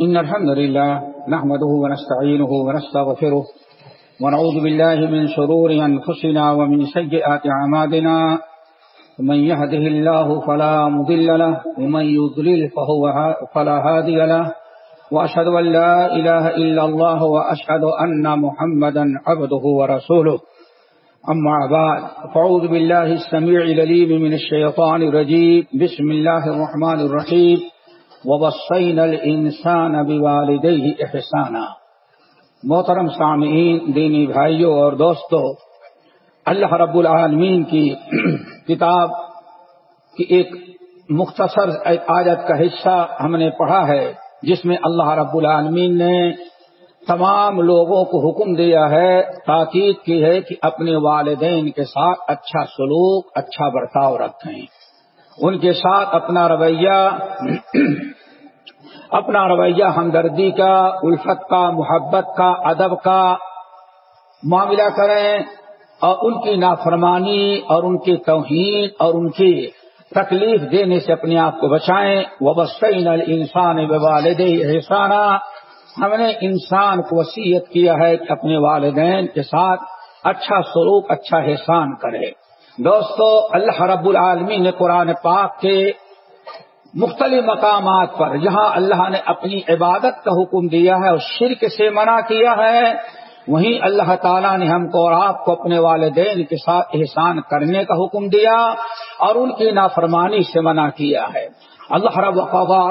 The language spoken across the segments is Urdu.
إن الحمد لله نحمده ونستعينه ونستغفره ونعوذ بالله من شرور أنفسنا ومن سيئات عمادنا ومن يهده الله فلا مضل له، ومن يضلل فهو فلا هادي له. وأشهد أن لا إله إلا الله وأشهد أن محمدا عبده ورسوله. أما بعد فعوذ بالله السميع لليم من الشيطان الرجيم. بسم الله الرحمن الرحيم. وبصينا الإنسان بوالديه إحسانا. محترم سامعین، دینی بھائیوں اور دوستوں، اللہ رب العالمین کی کتاب کی ایک مختصر آیت کا حصہ ہم نے پڑھا ہے، جس میں اللہ رب العالمین نے تمام لوگوں کو حکم دیا ہے، تاکید کی ہے کہ اپنے والدین کے ساتھ اچھا سلوک اچھا برتاؤ رکھیں۔ ان کے ساتھ اپنا رویہ اپنا رویہ ہمدردی کا، الفت کا، محبت کا، ادب کا معاملہ کریں اور ان کی نافرمانی اور ان کی توہین اور ان کی تکلیف دینے سے اپنے آپ کو بچائیں۔ وہ بسین انسان والد احسانہ ہم نے انسان کو وسیعت کیا ہے کہ اپنے والدین کے ساتھ اچھا سلوک اچھا احسان کرے۔ دوستو، اللہ رب العالمین نے قرآن پاک کے مختلف مقامات پر جہاں اللہ نے اپنی عبادت کا حکم دیا ہے اور شرک سے منع کیا ہے، وہیں اللہ تعالیٰ نے ہم کو اور آپ کو اپنے والدین کے ساتھ احسان کرنے کا حکم دیا اور ان کی نافرمانی سے منع کیا ہے۔ اللہ رب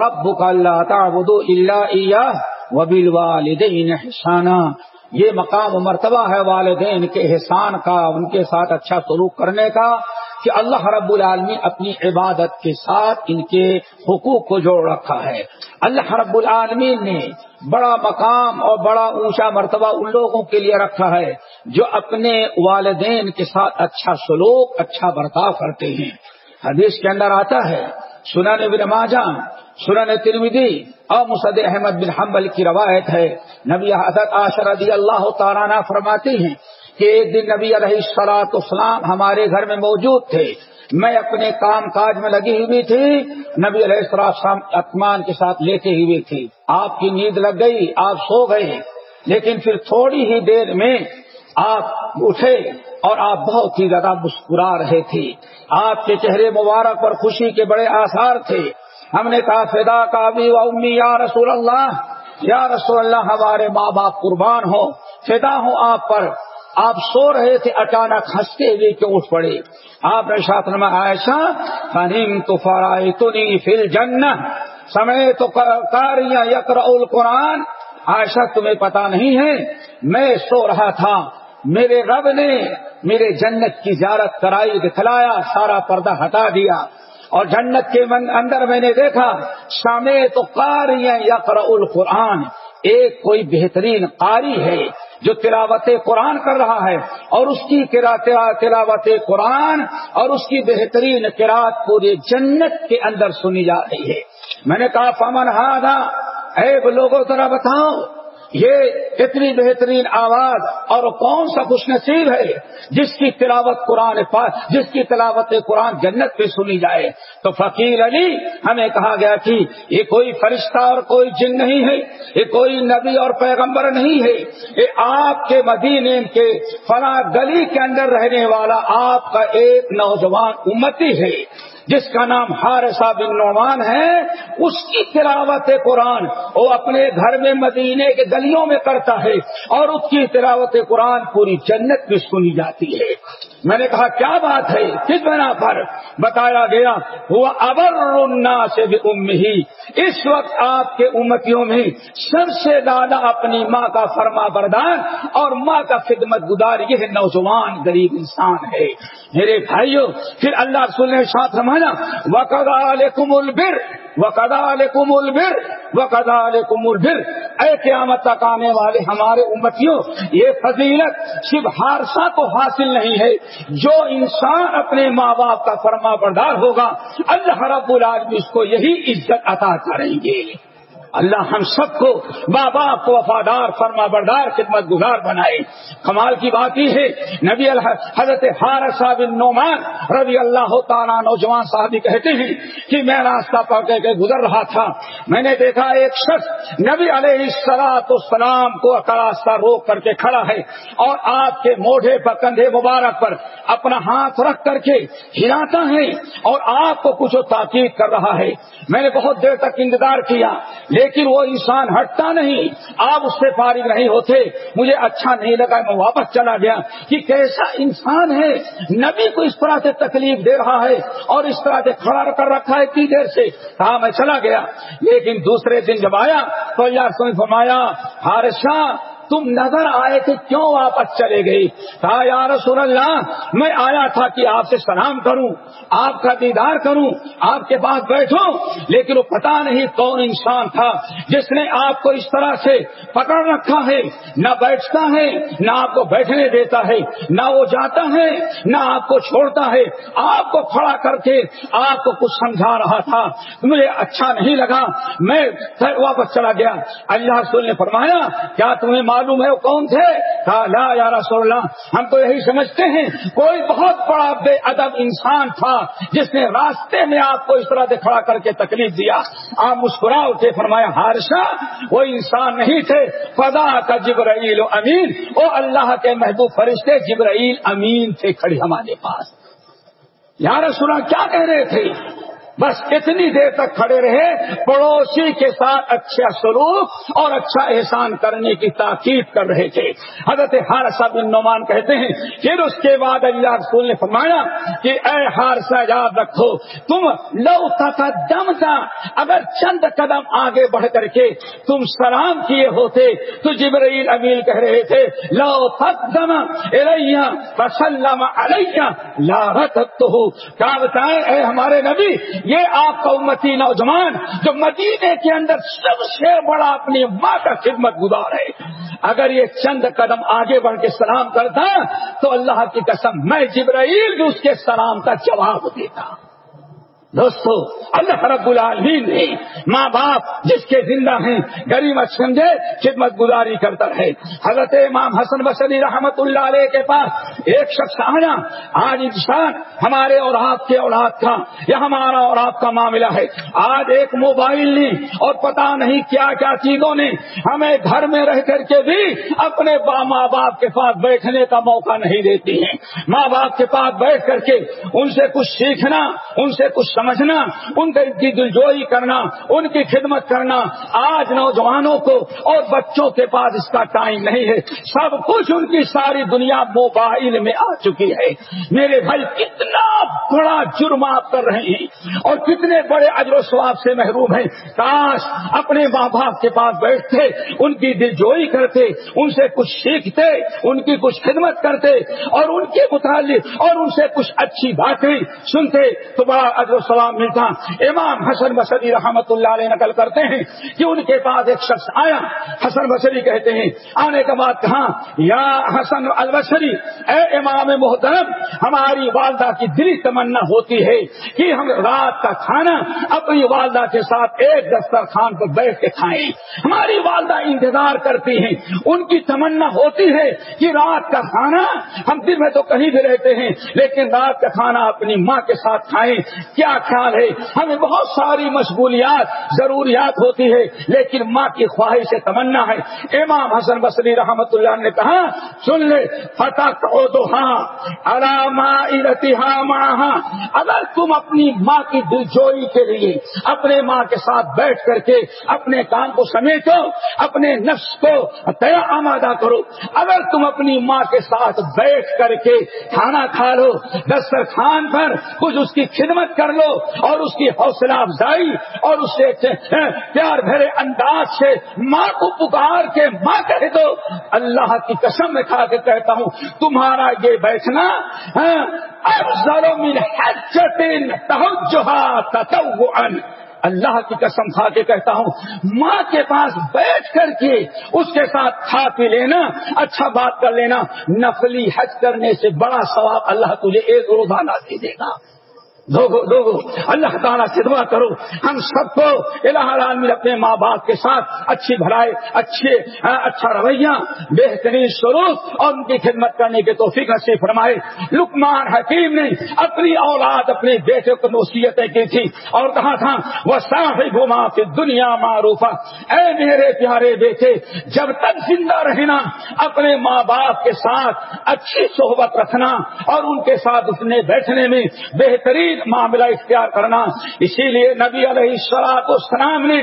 رب کا اللہ تعبد اللہ وبیل والدین احسانہ یہ مقام و مرتبہ ہے والدین کے احسان کا، ان کے ساتھ اچھا سلوک کرنے کا، کہ اللہ رب العالمین اپنی عبادت کے ساتھ ان کے حقوق کو جوڑ رکھا ہے۔ اللہ رب العالمین نے بڑا مقام اور بڑا اونچا مرتبہ ان لوگوں کے لیے رکھا ہے، جو اپنے والدین کے ساتھ اچھا سلوک اچھا برتاؤ کرتے ہیں۔ حدیث کے اندر آتا ہے، سنن بن ماجہ سنن ترمیدی اور مسد احمد بن حنبل کی روایت ہے۔ نبی حضرت عاشر رضی اللہ تعالیٰ فرماتے ہیں کہ ایک دن نبی علیہ السلاط اسلام ہمارے گھر میں موجود تھے۔ میں اپنے کام کاج میں لگی ہوئی تھی۔ نبی علیہ السلام اطمان کے ساتھ لیتے ہوئے تھی آپ کی نیند لگ گئی، آپ سو گئے۔ لیکن پھر تھوڑی ہی دیر میں آپ اٹھے اور آپ بہت ہی زیادہ مسکرا رہے تھے۔ آپ کے چہرے مبارک پر خوشی کے بڑے آثار تھے۔ ہم نے کہا، فدا کا ابھی و امی یا رسول اللہ، یا رسول اللہ ہمارے ماں باپ قربان ہو فدا ہوں آپ پر۔ آپ سو رہے تھے، اچانک ہنستے ہوئے کہ اٹھ پڑے؟ آپ نے ساتھ نما عائشہ فنیم تو فرائے تو نہیں فل جن سمے تو کاریاں یکر قرآن عائشہ، تمہیں پتا نہیں ہے، میں سو رہا تھا۔ میرے رب نے میرے جنت کی زیارت کرائی، دکھلایا، سارا پردہ ہٹا دیا۔ اور جنت کے اندر میں نے دیکھا سمے تو کاریاں یکر القرآن۔ ایک کوئی بہترین قاری ہے جو تلاوت قرآن کر رہا ہے، اور اس کی تلاوت قرآن اور اس کی بہترین قرآت پورے جنت کے اندر سنی جا رہی ہے۔ میں نے کہا پمن ہاں اے لوگوں ذرا بتاؤ۔ یہ اتنی بہترین آواز اور کون سا خوش نصیب ہے جس کی تلاوت قرآن جس کی تلاوت قرآن جنت پہ سنی جائے۔ تو فقیر علی، ہمیں کہا گیا کہ یہ کوئی فرشتہ اور کوئی جن نہیں ہے، یہ کوئی نبی اور پیغمبر نہیں ہے۔ یہ آپ کے مدینے کے فلاں گلی کے اندر رہنے والا آپ کا ایک نوجوان امتی ہے۔ جس کا نام ہارسا بن نعمان ہے، اس کی تلاوت قرآن، وہ اپنے گھر میں مدینے کے گلیوں میں کرتا ہے اور اس کی تلاوت قرآن پوری جنت میں سنی جاتی ہے۔ میں نے کہا، کیا بات ہے؟ کس بنا پر؟ بتایا گیا وہ ابر سے بھی ام ہی اس وقت آپ کے امتیوں میں سب سے زیادہ اپنی ماں کا فرما بردار اور ماں کا خدمت گزار یہ نوجوان غریب انسان ہے۔ میرے بھائیوں پھر اللہ رسول نے ساتھ رمانا وقدا علیکم البر. وقدا علیکم البر. وقدا علیکم البر. اے قیامت تک آنے والے ہمارے امتیوں، یہ فضیلت صرف ہارسا کو حاصل نہیں ہے. جو انسان اپنے ماں باپ کا فرما بردار ہوگا، اللہ رب العالمین اس کو یہی عزت عطا کریں گے. اللہ ہم سب کو ماں باپ کو وفادار فرما بردار خدمت گزار بنائے۔ کمال کی بات یہ ہے، نبی حضرت صاحب نعمان رضی اللہ تعالیٰ نوجوان صاحب کہتے ہیں کہ میں راستہ پکڑ کے گزر رہا تھا۔ میں نے دیکھا ایک شخص نبی علیہ السلاط السلام کو راستہ روک کر کے کھڑا ہے اور آپ کے موڈے پر، کندھے مبارک پر اپنا ہاتھ رکھ کر کے ہلاتا ہے اور آپ کو کچھ تاکید کر رہا ہے۔ میں نے بہت دیر تک انتظار کیا لیکن وہ انسان ہٹتا نہیں۔ آپ اس سے فارغ نہیں ہوتے۔ مجھے اچھا نہیں لگا، میں واپس چلا گیا۔ کہ کیسا انسان ہے۔ نبی کو اس طرح سے تکلیف دے رہا ہے اور اس طرح سے کھڑا کر رکھا ہے اتنی دیر سے۔ کہا میں چلا گیا۔ لیکن دوسرے دن جب آیا تو یار سن فرمایا ہارشاں تم نظر آئے کہ کیوں واپس چلے گئی کہا، یا رسول اللہ، میں آیا تھا کہ آپ سے سلام کروں، آپ کا دیدار کروں، آپ کے پاس بیٹھوں، لیکن وہ پتا نہیں کون انسان تھا جس نے آپ کو اس طرح سے پکڑ رکھا ہے۔ نہ بیٹھتا ہے، نہ آپ کو بیٹھنے دیتا ہے، نہ وہ جاتا ہے، نہ آپ کو چھوڑتا ہے۔ آپ کو کھڑا کر کے آپ کو کچھ سمجھا رہا تھا۔ مجھے اچھا نہیں لگا، میں واپس چلا گیا۔ اللہ رسول نے فرمایا، کیا تمہیں معلوم ہے وہ کون تھے؟ کہا، لا یا رسول اللہ، ہم تو یہی سمجھتے ہیں، کوئی بہت بڑا بے ادب انسان تھا، جس نے راستے میں آپ کو اس طرح سے کھڑا کر کے تکلیف دیا۔ آپ مسکرا اٹھے، فرمایا، ہارشا، وہ انسان نہیں تھے۔ فضا کا جبرائیل و امین، وہ اللہ کے محبوب فرشتے جبرائیل امین تھے کھڑے ہمارے پاس۔ یار سنا کیا کہہ رہے تھے؟ بس اتنی دیر تک کھڑے رہے، پڑوسی کے ساتھ اچھا سلوک اور اچھا احسان کرنے کی تاکید کر رہے تھے۔ حضرت ہارسا بن نعمان کہتے ہیں، پھر اس کے بعد اللہ رسول نے فرمایا کہ اے ہارسا یاد رکھو، تم لو کا دم تھا، اگر چند قدم آگے بڑھ کر کے تم سلام کیے ہوتے تو جبرائیل امین کہہ رہے تھے، لو تک دم اریا علیہ لا تو کیا بتائیں اے ہمارے نبی یہ آپ کا امتی نوجوان جو مدینے کے اندر سب سے بڑا اپنی ماں کا خدمت گزار ہے۔ اگر یہ چند قدم آگے بڑھ کے سلام کرتا تو اللہ کی قسم میں جبرائیل بھی اس کے سلام کا جواب دیتا۔ دوستو، اللہ رب العالمین نے ماں باپ جس کے زندہ ہیں، غریب سمجھے، خدمت گزاری کرتا رہے۔ حضرت امام حسن بصری رحمت اللہ علیہ کے پاس ایک شخص آیا، آج انسان ہمارے اور آپ کے اولاد کا یا ہمارا اور آپ کا معاملہ ہے۔ آج ایک موبائل نے اور پتا نہیں کیا کیا چیزوں نے ہمیں گھر میں رہ کر کے بھی اپنے ماں باپ کے پاس بیٹھنے کا موقع نہیں دیتی ہیں۔ ماں باپ کے پاس بیٹھ کر کے ان سے کچھ سیکھنا، ان سے کچھ سمجھنا، ان کی دلجوئی کرنا، ان کی خدمت کرنا، آج نوجوانوں کو اور بچوں کے پاس اس کا ٹائم نہیں ہے۔ سب کچھ ان کی ساری دنیا موبائل میں آ چکی ہے۔ میرے بھائی، کتنا بڑا جرم آپ کر رہے ہیں اور کتنے بڑے اجر و سواب سے محروم ہیں۔ کاش اپنے ماں باپ کے پاس بیٹھتے، ان کی دلجوئی کرتے، ان سے کچھ سیکھتے، ان کی کچھ خدمت کرتے اور ان کے متعلق اور ان سے کچھ اچھی باتیں سنتے، تو بڑا اجر و سواب ملتا۔ امام حسن بصری رحمت اللہ علیہ نقل کرتے ہیں کہ ان کے پاس ایک شخص آیا۔ حسن بصری کہتے ہیں، آنے کے بعد کہا یا حسن البصری، اے امام محترم، ہماری والدہ کی دلی تمنا ہوتی ہے کہ ہم رات کا کھانا اپنی والدہ کے ساتھ ایک دسترخوان پر بیٹھ کے کھائیں۔ ہماری والدہ انتظار کرتی ہیں۔ ان کی تمنا ہوتی ہے کہ رات کا کھانا، ہم دن میں تو کہیں بھی رہتے ہیں، لیکن رات کا کھانا اپنی ماں کے ساتھ کھائیں۔ کیا خیال ہے۔ ہمیں بہت ساری مشغولیات، ضروریات ہوتی ہے لیکن ماں کی خواہش سے تمنا ہے۔ امام حسن بصری رحمت اللہ نے کہا، سن لے، فتح ہاں اگر تم اپنی ماں کی دلجوئی کے لیے اپنے ماں کے ساتھ بیٹھ کر کے اپنے کام کو سمیٹو، اپنے نفس کو تیا آمادہ کرو۔ اگر تم اپنی ماں کے ساتھ بیٹھ کر کے کھانا کھا لو، دسترخوان پر کچھ اس کی خدمت کر لو اور اس کی حوصلہ افزائی اور اس سے پیار بھرے انداز سے ماں کو پکار کے ماں کہہ دو۔ اللہ کی قسم میں کھا کے کہتا ہوں، تمہارا یہ بیٹھنا افضل من تطوعا۔ اللہ کی قسم کھا کے کہتا ہوں، ماں کے پاس بیٹھ کر کے اس کے ساتھ کھا پی لینا اچھا بات کر لینا۔ نفلی حج کرنے سے بڑا ثواب اللہ تجھے ایک روزانہ دے دے گا۔ دو اللہ تعالیٰ سے دعا کرو، ہم سب کو الہ العالمین اپنے ماں باپ کے ساتھ اچھی بھلائی، اچھے ہاں، اچھا رویہ، بہترین سروس اور ان کی خدمت کرنے کے توفیق سے فرمائے۔ لکمان حکیم نے اپنی اولاد، اپنے بیٹے کو نصیحتیں کی تھی اور کہا تھا وہ صاحب گھما پھر دنیا معروف اے میرے پیارے بیٹے، جب تک زندہ رہنا، اپنے ماں باپ کے ساتھ اچھی صحبت رکھنا اور ان کے ساتھ اٹھنے بیٹھنے میں بہترین معاملہ اختیار کرنا۔ اسی لیے نبی علیہ السلاط السلام نے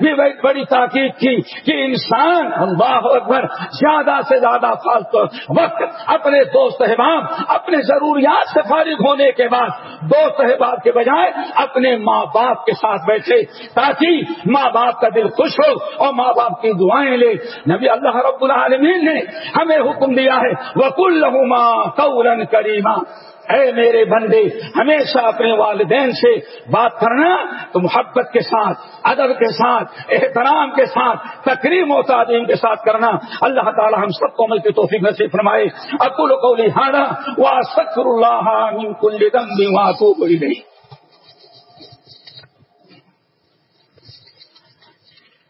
بھی بڑی تاکید کی کہ انسان، اللہ اکبر، زیادہ سے زیادہ فالتو وقت اپنے دوست احباب، اپنے ضروریات سے فارغ ہونے کے بعد، دوست احباب کے بجائے اپنے ماں باپ کے ساتھ بیٹھے، تاکہ ماں باپ کا دل خوش ہو اور ماں باپ کی دعائیں لے۔ نبی اللہ رب العالمین نے ہمیں حکم دیا ہے وکل لہما قورن کریما اے میرے بندے، ہمیشہ اپنے والدین سے بات کرنا، تو محبت کے ساتھ، ادب کے ساتھ، احترام کے ساتھ تقریم و تعلیم کے ساتھ کرنا۔ اللہ تعالی ہم سب کو مل کے توفیق نصیب فرمائے۔ اکل کو لہٰذا وہ سکر اللہ کل دم بھی گئی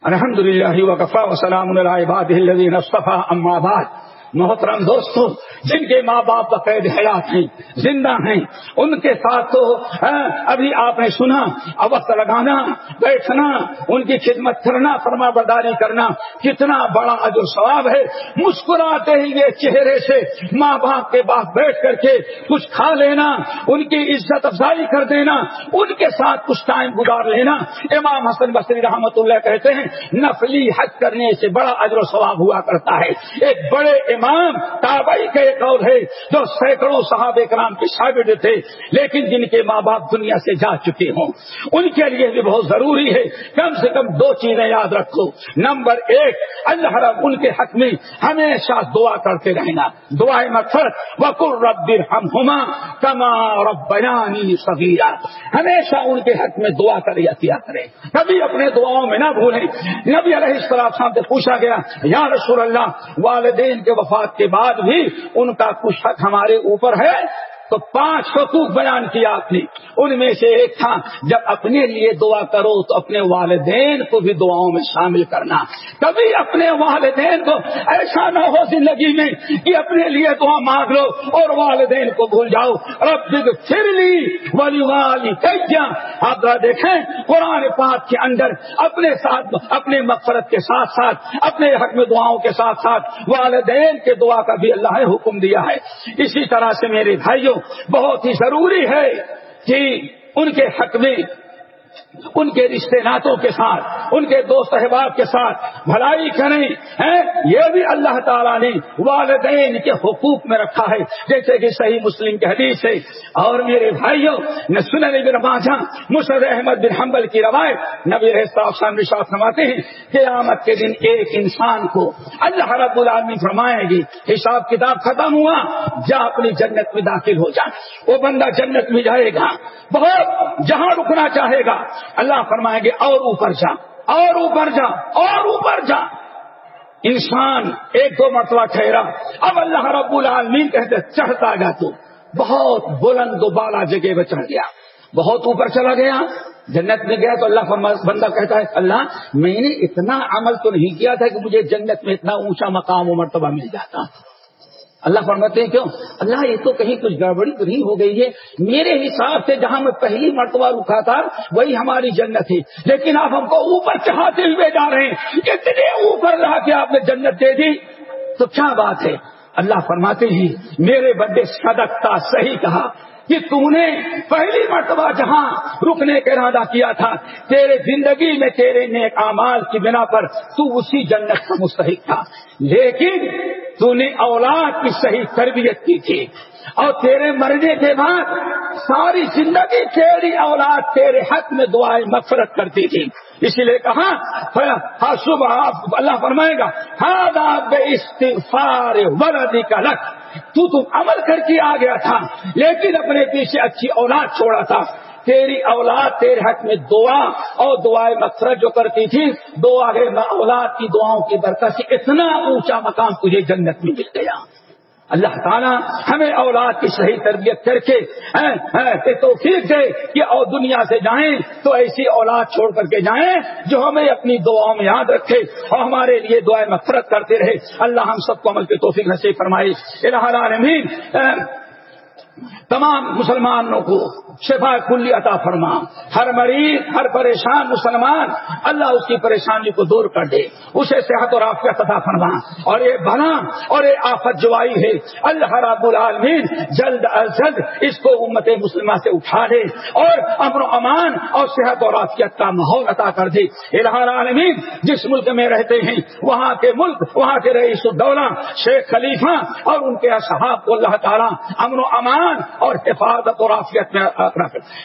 الحمد للہ وقفا وسلام الدین اصطفیٰ، اما بعد۔ محترم دوستوں جن کے ماں باپ کا قید حیات ہیں، زندہ ہیں، ان کے ساتھ تو ہاں، ابھی آپ نے سنا وقت لگانا، بیٹھنا، ان کی خدمت کرنا، فرما برداری کرنا، کتنا بڑا جو ثواب ہے۔ مسکراتے ہی یہ چہرے سے ماں باپ کے بعد بیٹھ کر کے کچھ کھا لینا، ان کی عزت افزائی کر دینا، ان کے ساتھ کچھ ٹائم گزار لینا۔ امام حسن بصری رحمت اللہ کہتے ہیں، نفلی حج کرنے سے بڑا اجر و ثواب ہوا کرتا ہے۔ ایک بڑے امام تابعی کا ایک اور ہے، جو سینکڑوں صحابہ کرام کے شاگرد تھے، لیکن جن کے ماں باپ دنیا سے جا چکے ہوں۔ ان کے لیے بھی بہت ضروری ہے، کم سے کم دو چیزیں یاد رکھو۔ نمبر ایک، اللہ رب ان کے حق میں ہمیشہ دعا کرتے رہنا۔ دعائیں مقصد وکر رب ہم ہما کما رب سبیرا ہمیشہ ان کے حق میں دعا کر یا کیا کرے۔ کبھی اپنے دعاؤں میں نہ بھولیں۔ نبی علیہ السلام صاحب سے پوچھا گیا، یا رسول اللہ، والدین کے وفات کے بعد بھی ان کا کچھ حق ہمارے اوپر ہے۔ تو پانچ حقوق بیان کیا آپ نے ان میں سے ایک تھا، جب اپنے لیے دعا کرو تو اپنے والدین کو بھی دعاؤں میں شامل کرنا۔ کبھی اپنے والدین کو ایسا نہ ہو زندگی میں کہ اپنے لیے دعا مانگ لو اور والدین کو بھول جاؤ۔ رب پھر لی ولی والی آپ دیکھیں، قرآن پاک کے اندر اپنے ساتھ، اپنے مقصد کے ساتھ ساتھ، اپنے حق میں دعاؤں کے ساتھ ساتھ والدین کے دعا کا بھی اللہ نے حکم دیا ہے۔ اسی طرح سے میرے بھائیوں بہت ہی ضروری ہے کہ ان کے حق میں ان کے رشتے ناتوں کے ساتھ، ان کے دوست احباب کے ساتھ بھلائی کریں یہ بھی اللہ تعالیٰ نے والدین کے حقوق میں رکھا ہے۔ جیسے کہ صحیح مسلم کی حدیث ہے، اور میرے بھائیوں نے سننے بن ماجھا مشر احمد بن حنبل کی روایت نبی صاحب نشاط فرماتے ہیں، قیامت کے دن ایک انسان کو اللہ رب العالمین فرمائے گی، حساب کتاب ختم ہوا، جا اپنی جنت میں داخل ہو جا۔ وہ بندہ جنت میں جائے گا، بہت جہاں رکنا چاہے گا اللہ فرمائیں گے، اور اوپر جا، اور اوپر جا، اور اوپر جا۔ انسان ایک دو مرتبہ ٹھہرا، اب اللہ رب العالمین کہتے، چڑھتا گا تو۔ بہت بلند و بالا جگہ پہ چڑھ گیا۔ بہت اوپر چلا گیا۔ جنت میں گیا تو اللہ بندہ کہتا ہے، اللہ، میں نے اتنا عمل تو نہیں کیا تھا کہ مجھے جنت میں اتنا اونچا مقام و مرتبہ مل جاتا۔ اللہ فرماتے ہیں کیوں؟ اللہ یہ تو کہیں کچھ گڑبڑی تو نہیں ہو گئی ہے۔ میرے حساب سے جہاں میں پہلی مرتبہ رکا تھا، وہی ہماری جنت تھی۔ لیکن آپ ہم کو اوپر چڑھاتے ہوئے جا رہے ہیں۔ اتنے اوپر رہا کے آپ نے جنت دے دی۔ تو کیا بات ہے؟ اللہ فرماتے ہیں، میرے بڑے صدق تھا صحیح کہا۔ کہ تو نے پہلی مرتبہ جہاں رکنے کا ارادہ کیا تھا، تیرے زندگی میں تیرے نیک امال کی بنا پر تو اسی جنت کا مستحق تھا۔ لیکن تو نے اولاد کی صحیح تربیت کی تھی۔ اور تیرے مرنے کے بعد ساری زندگی تیری اولاد تیرے حق میں دعائیں مفرت کرتی تھی۔ اسی لیے کہا ہاں صبح اللہ فرمائے گا ہاں استفار ولدی کا لک۔ تو تو عمل کر کے آ گیا تھا، لیکن اپنے پیچھے اچھی اولاد چھوڑا تھا۔ تیری اولاد تیرے حق میں دعا اور دعائیں مقصد جو کرتی تھی، دعا اولاد کی دعاؤں کی برکت سے اتنا اونچا مقام تجھے جنت میں مل گیا۔ اللہ تعالیٰ ہمیں اولاد کی صحیح تربیت کر کے توفیق دے کہ اور دنیا سے جائیں تو ایسی اولاد چھوڑ کر کے جائیں جو ہمیں اپنی دعاؤں میں یاد رکھے اور ہمارے لیے دعائیں مفرت کرتے رہے۔ اللہ ہم سب کو عمل کی توفیق نصیب فرمائے۔ العالمین تمام مسلمانوں کو شفا کلی عطا فرما۔ ہر مریض، ہر پریشان مسلمان اللہ اس کی پریشانی کو دور کر دے، اسے صحت اور آفیت عطا فرما۔ اور یہ بنا اور یہ آفت جو آئی ہے۔ اللہ رب العالمین جلد از جلد اس کو امت مسلمہ سے اٹھا دے اور امن و امان اور صحت اور آفیت کا ماحول عطا کر دے۔ الہ العالمین، جس ملک میں رہتے ہیں، وہاں کے ملک، وہاں کے رئیس الدولہ، شیخ خلیفہ اور ان کے اصحاب کو اللہ تعالیٰ امن و امان اور حفاظت اور آفیت میں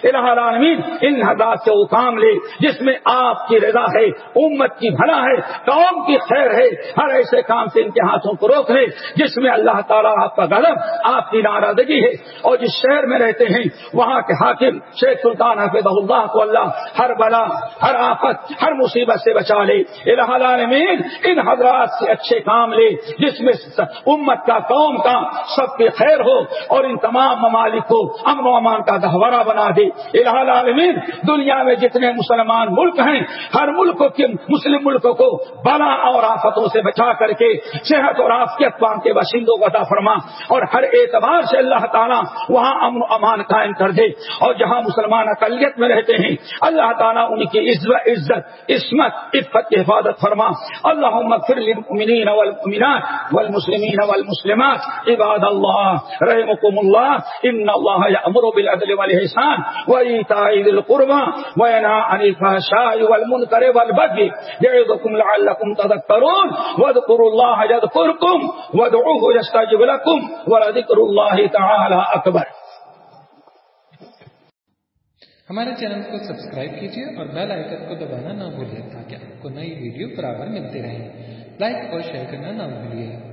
الہ العالمین، ان حضرات سے وہ کام لے، جس میں آپ کی رضا ہے، امت کی بھلا ہے، قوم کی خیر ہے، ہر ایسے کام سے ان کے ہاتھوں کو روک لے، جس میں اللہ تعالیٰ آپ کا غلط آپ کی ناراضگی ہے۔ اور جس شہر میں رہتے ہیں، وہاں کے حاکم، شیخ سلطان حفظ اللہ کو اللہ ہر بلا، ہر آفت، ہر مصیبت سے بچا لے۔ الہ العالمین، ان حضرات سے اچھے کام لے، جس میں امت کا، قوم کا سب کی خیر ہو اور ان تمام ممالک کو امن و امان کا گہوارہ بنا دے العالمین، دنیا میں جتنے مسلمان ملک ہیں، ہر ملک کے مسلم ملکوں کو بلا اور آفتوں سے بچا کر کے صحت اور آفیت پان کے باشندوں کو عطا فرما۔ اور ہر اعتبار سے اللہ تعالیٰ وہاں امن و امان قائم کر دے۔ اور جہاں مسلمان اقلیت میں رہتے ہیں، اللہ تعالیٰ ان کی عزت، عصمت، عفت کی حفاظت فرما۔ اللہ للمؤمنین والمؤمنات والمسلمین والمسلمات، عباد اللہ رحمكم اللہ ان اللہ یامر بالعدل والحسن الإحسان وإيتاء ذي القربى وينهى عن الفحشاء والمنكر والبغي يعظكم لعلكم تذكرون واذكروا الله يذكركم وادعوه يستجب لكم ولذكر الله تعالى أكبر ہمارے چینل کو سبسکرائب کیجیے اور بیل آئکن کو دبانا نہ بھولیں تاکہ آپ کو نئی ویڈیو برابر ملتے رہیں لائک اور شیئر کرنا نہ بھولیے